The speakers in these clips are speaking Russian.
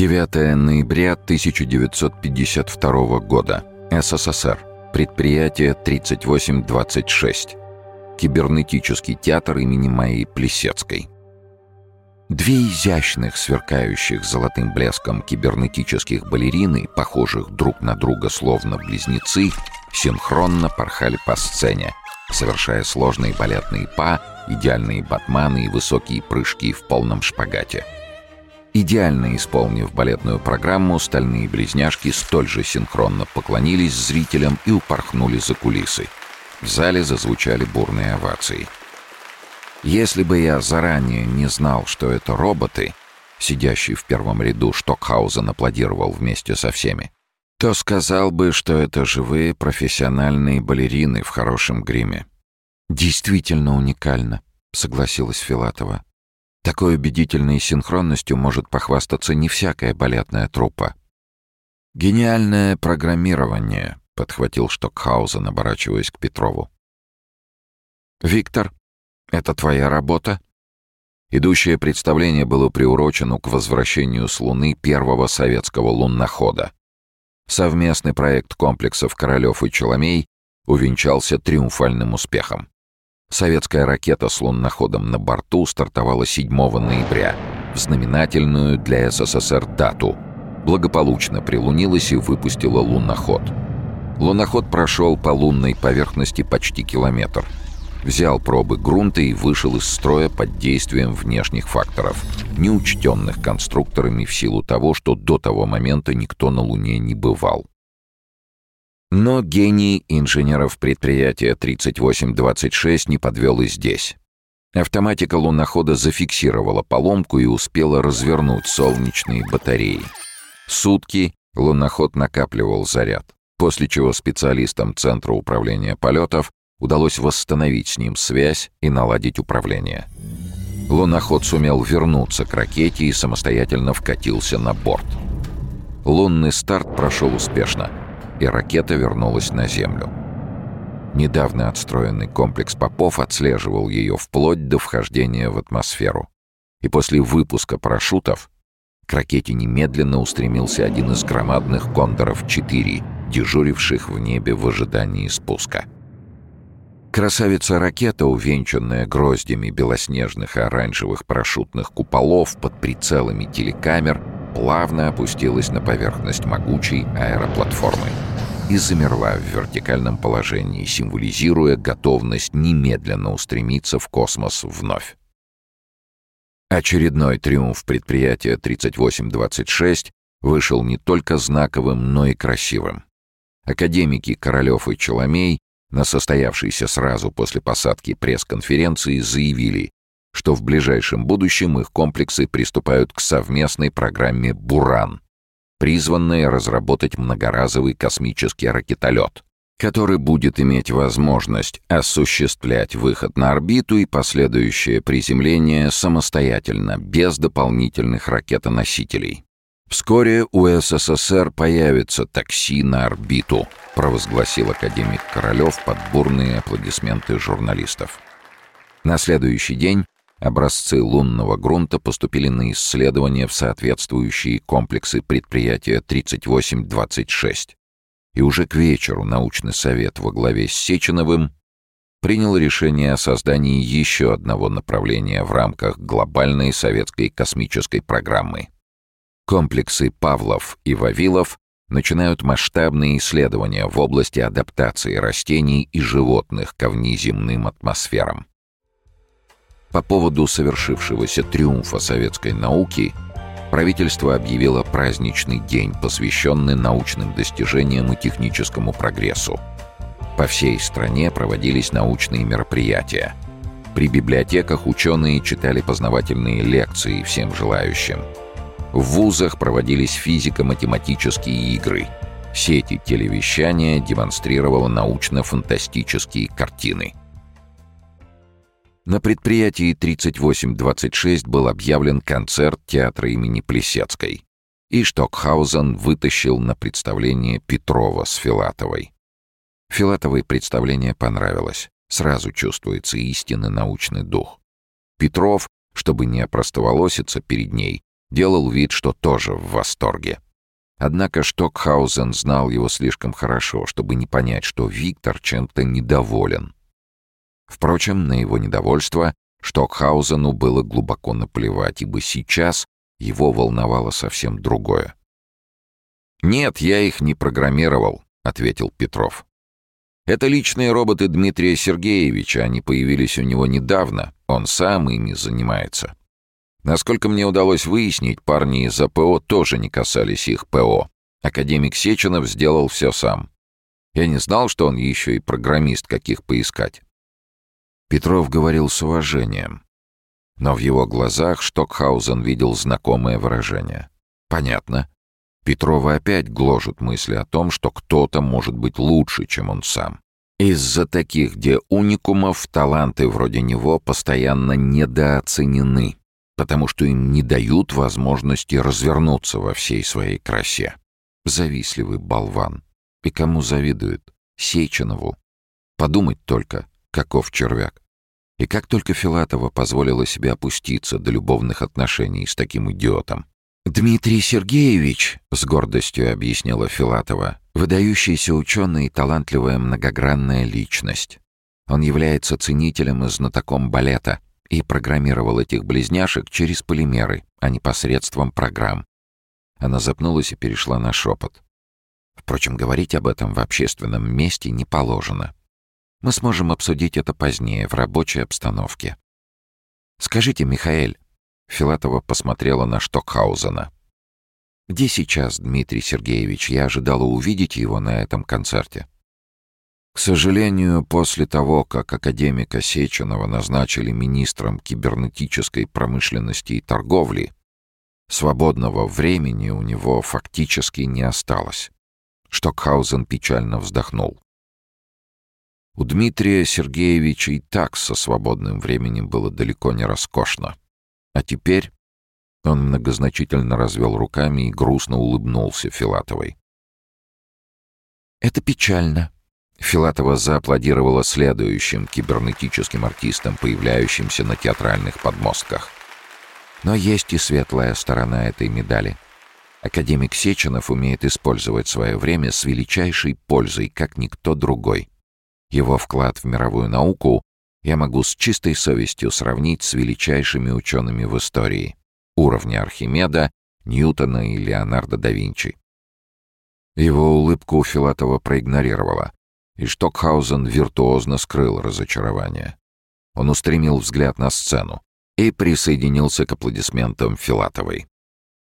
9 ноября 1952 года. СССР. Предприятие 3826. Кибернетический театр имени Майи Плесецкой. Две изящных, сверкающих золотым блеском кибернетических балерины, похожих друг на друга словно близнецы, синхронно порхали по сцене, совершая сложные балетные па, идеальные батманы и высокие прыжки в полном шпагате. Идеально исполнив балетную программу, стальные близняшки столь же синхронно поклонились зрителям и упорхнули за кулисы. В зале зазвучали бурные овации. Если бы я заранее не знал, что это роботы, сидящий в первом ряду Штокхаузен аплодировал вместе со всеми, то сказал бы, что это живые профессиональные балерины в хорошем гриме. «Действительно уникально», — согласилась Филатова. Такой убедительной синхронностью может похвастаться не всякая балетная труппа. «Гениальное программирование», — подхватил Штокхаузен, оборачиваясь к Петрову. «Виктор, это твоя работа?» Идущее представление было приурочено к возвращению с Луны первого советского луннохода. Совместный проект комплексов Королёв и Челомей увенчался триумфальным успехом. Советская ракета с лунноходом на борту стартовала 7 ноября в знаменательную для СССР дату. Благополучно прилунилась и выпустила лунноход. Луноход прошел по лунной поверхности почти километр. Взял пробы грунта и вышел из строя под действием внешних факторов, неучтенных конструкторами в силу того, что до того момента никто на Луне не бывал. Но гений инженеров предприятия 3826 не подвел и здесь. Автоматика лунохода зафиксировала поломку и успела развернуть солнечные батареи. Сутки луноход накапливал заряд, после чего специалистам Центра управления полетов удалось восстановить с ним связь и наладить управление. Луноход сумел вернуться к ракете и самостоятельно вкатился на борт. Лунный старт прошел успешно — и ракета вернулась на Землю. Недавно отстроенный комплекс Попов отслеживал ее вплоть до вхождения в атмосферу. И после выпуска парашютов к ракете немедленно устремился один из громадных «Кондоров-4», дежуривших в небе в ожидании спуска. Красавица-ракета, увенчанная гроздями белоснежных и оранжевых парашютных куполов под прицелами телекамер, плавно опустилась на поверхность могучей аэроплатформы и замерла в вертикальном положении, символизируя готовность немедленно устремиться в космос вновь. Очередной триумф предприятия 3826 вышел не только знаковым, но и красивым. Академики Королёв и Челомей на состоявшейся сразу после посадки пресс-конференции заявили, что в ближайшем будущем их комплексы приступают к совместной программе «Буран», призванной разработать многоразовый космический ракетолет, который будет иметь возможность осуществлять выход на орбиту и последующее приземление самостоятельно, без дополнительных ракетоносителей. «Вскоре у СССР появится такси на орбиту», провозгласил академик Королёв под бурные аплодисменты журналистов. На следующий день Образцы лунного грунта поступили на исследование в соответствующие комплексы предприятия 3826. И уже к вечеру научный совет во главе с Сеченовым принял решение о создании еще одного направления в рамках глобальной советской космической программы. Комплексы Павлов и Вавилов начинают масштабные исследования в области адаптации растений и животных ко внеземным атмосферам. По поводу совершившегося триумфа советской науки правительство объявило праздничный день, посвященный научным достижениям и техническому прогрессу. По всей стране проводились научные мероприятия. При библиотеках ученые читали познавательные лекции всем желающим. В вузах проводились физико-математические игры. Сети телевещания демонстрировала научно-фантастические картины – на предприятии 3826 был объявлен концерт театра имени Плесецкой, и Штокхаузен вытащил на представление Петрова с Филатовой. Филатовой представление понравилось. Сразу чувствуется истинный научный дух. Петров, чтобы не опростоволоситься перед ней, делал вид, что тоже в восторге. Однако Штокхаузен знал его слишком хорошо, чтобы не понять, что Виктор чем-то недоволен. Впрочем, на его недовольство Штокхаузену было глубоко наплевать, ибо сейчас его волновало совсем другое. «Нет, я их не программировал», — ответил Петров. «Это личные роботы Дмитрия Сергеевича, они появились у него недавно, он сам ими занимается. Насколько мне удалось выяснить, парни из АПО тоже не касались их ПО. Академик Сеченов сделал все сам. Я не знал, что он еще и программист, каких поискать. Петров говорил с уважением. Но в его глазах Штокхаузен видел знакомое выражение. Понятно. Петрова опять гложет мысли о том, что кто-то может быть лучше, чем он сам. Из-за таких где уникумов таланты вроде него постоянно недооценены потому что им не дают возможности развернуться во всей своей красе. Завистливый болван. И кому завидует? Сеченову. Подумать только, каков червяк. И как только Филатова позволила себе опуститься до любовных отношений с таким идиотом. «Дмитрий Сергеевич», — с гордостью объяснила Филатова, «выдающийся ученый и талантливая многогранная личность. Он является ценителем и знатоком балета, и программировал этих близняшек через полимеры, а не посредством программ. Она запнулась и перешла на шепот. Впрочем, говорить об этом в общественном месте не положено. Мы сможем обсудить это позднее, в рабочей обстановке. «Скажите, Михаэль...» Филатова посмотрела на Штокхаузена. «Где сейчас Дмитрий Сергеевич? Я ожидала увидеть его на этом концерте». К сожалению, после того, как академика Сеченова назначили министром кибернетической промышленности и торговли, свободного времени у него фактически не осталось. Штокхаузен печально вздохнул. У Дмитрия Сергеевича и так со свободным временем было далеко не роскошно. А теперь он многозначительно развел руками и грустно улыбнулся Филатовой. «Это печально», Филатова зааплодировала следующим кибернетическим артистам, появляющимся на театральных подмостках. Но есть и светлая сторона этой медали. Академик Сеченов умеет использовать свое время с величайшей пользой, как никто другой. Его вклад в мировую науку я могу с чистой совестью сравнить с величайшими учеными в истории уровня Архимеда, Ньютона и Леонардо да Винчи. Его улыбку Филатова проигнорировала и Штокхаузен виртуозно скрыл разочарование. Он устремил взгляд на сцену и присоединился к аплодисментам Филатовой.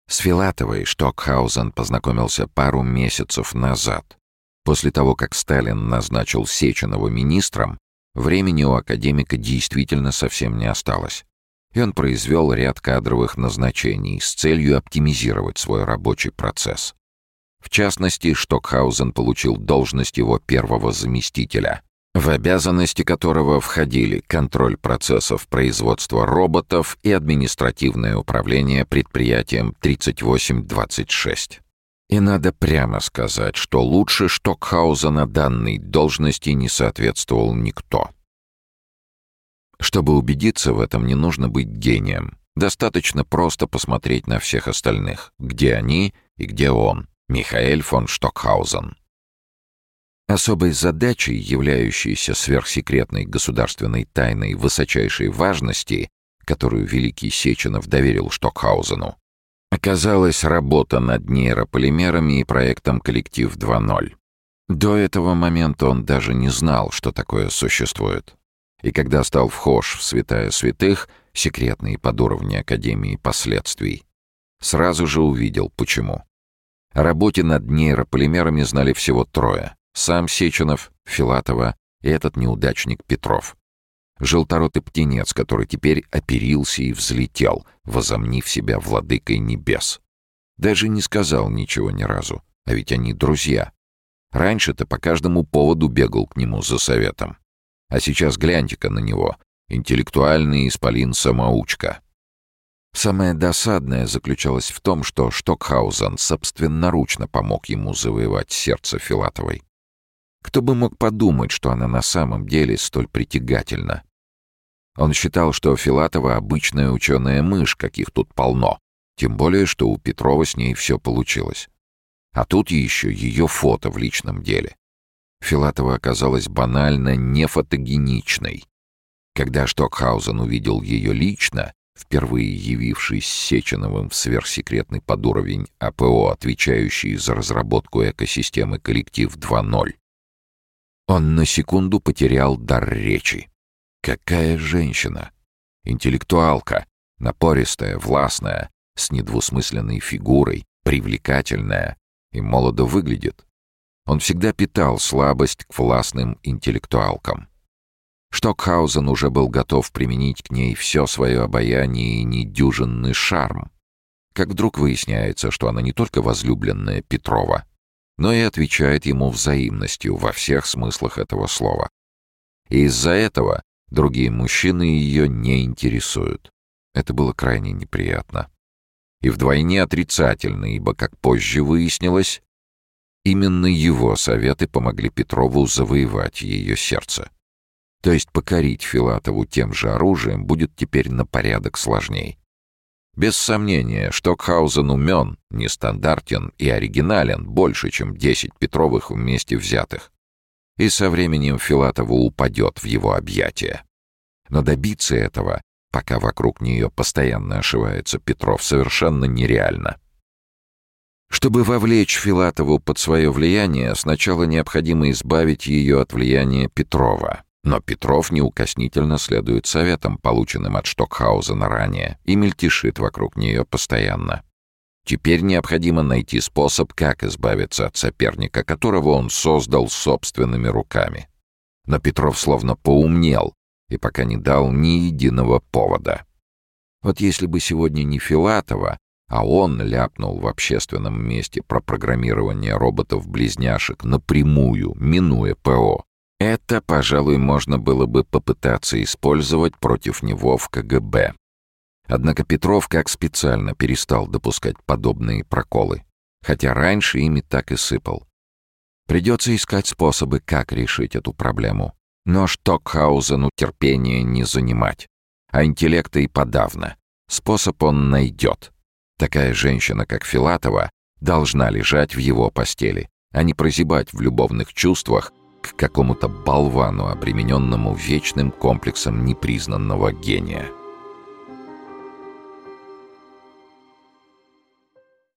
С Филатовой Штокхаузен познакомился пару месяцев назад. После того, как Сталин назначил Сеченова министром, времени у академика действительно совсем не осталось. И он произвел ряд кадровых назначений с целью оптимизировать свой рабочий процесс. В частности, Штокхаузен получил должность его первого заместителя, в обязанности которого входили контроль процессов производства роботов и административное управление предприятием 3826. И надо прямо сказать, что лучше Штокхаузена данной должности не соответствовал никто. Чтобы убедиться в этом, не нужно быть гением. Достаточно просто посмотреть на всех остальных, где они и где он. Михаэль фон Штокхаузен. Особой задачей, являющейся сверхсекретной государственной тайной высочайшей важности, которую великий Сеченов доверил Штокхаузену, оказалась работа над нейрополимерами и проектом «Коллектив 2.0». До этого момента он даже не знал, что такое существует. И когда стал вхож в святая святых, секретные подуровни Академии последствий, сразу же увидел, почему. О работе над нейрополимерами знали всего трое. Сам Сеченов, Филатова и этот неудачник Петров. Желторотый птенец, который теперь оперился и взлетел, возомнив себя владыкой небес. Даже не сказал ничего ни разу, а ведь они друзья. Раньше-то по каждому поводу бегал к нему за советом. А сейчас гляньте-ка на него. Интеллектуальный исполин-самоучка. Самое досадное заключалось в том, что Штокхаузен собственноручно помог ему завоевать сердце Филатовой. Кто бы мог подумать, что она на самом деле столь притягательна? Он считал, что Филатова — обычная ученая мышь, каких тут полно, Тем более, что у Петрова с ней все получилось. А тут еще ее фото в личном деле. Филатова оказалась банально нефотогеничной. Когда Штокхаузен увидел ее лично, впервые явившись Сеченовым в сверхсекретный подуровень АПО, отвечающий за разработку экосистемы «Коллектив 2.0», он на секунду потерял дар речи. Какая женщина! Интеллектуалка, напористая, властная, с недвусмысленной фигурой, привлекательная и молодо выглядит. Он всегда питал слабость к властным интеллектуалкам. Штокхаузен уже был готов применить к ней все свое обаяние и недюжинный шарм. Как вдруг выясняется, что она не только возлюбленная Петрова, но и отвечает ему взаимностью во всех смыслах этого слова. И из-за этого другие мужчины ее не интересуют. Это было крайне неприятно. И вдвойне отрицательно, ибо, как позже выяснилось, именно его советы помогли Петрову завоевать ее сердце. То есть покорить Филатову тем же оружием будет теперь на порядок сложней. Без сомнения, Штокхаузен умен, нестандартен и оригинален больше, чем 10 Петровых вместе взятых. И со временем Филатову упадет в его объятия. Но добиться этого, пока вокруг нее постоянно ошивается Петров, совершенно нереально. Чтобы вовлечь Филатову под свое влияние, сначала необходимо избавить ее от влияния Петрова — но Петров неукоснительно следует советам, полученным от Штокхаузена ранее, и мельтешит вокруг нее постоянно. Теперь необходимо найти способ, как избавиться от соперника, которого он создал собственными руками. Но Петров словно поумнел и пока не дал ни единого повода. Вот если бы сегодня не Филатова, а он ляпнул в общественном месте про программирование роботов-близняшек напрямую, минуя ПО, это, пожалуй, можно было бы попытаться использовать против него в КГБ. Однако Петров как специально перестал допускать подобные проколы, хотя раньше ими так и сыпал. Придется искать способы, как решить эту проблему. Но Штокхаузену терпения не занимать, а интеллекта и подавно. Способ он найдет. Такая женщина, как Филатова, должна лежать в его постели, а не прозябать в любовных чувствах к какому-то болвану, обремененному вечным комплексом непризнанного гения.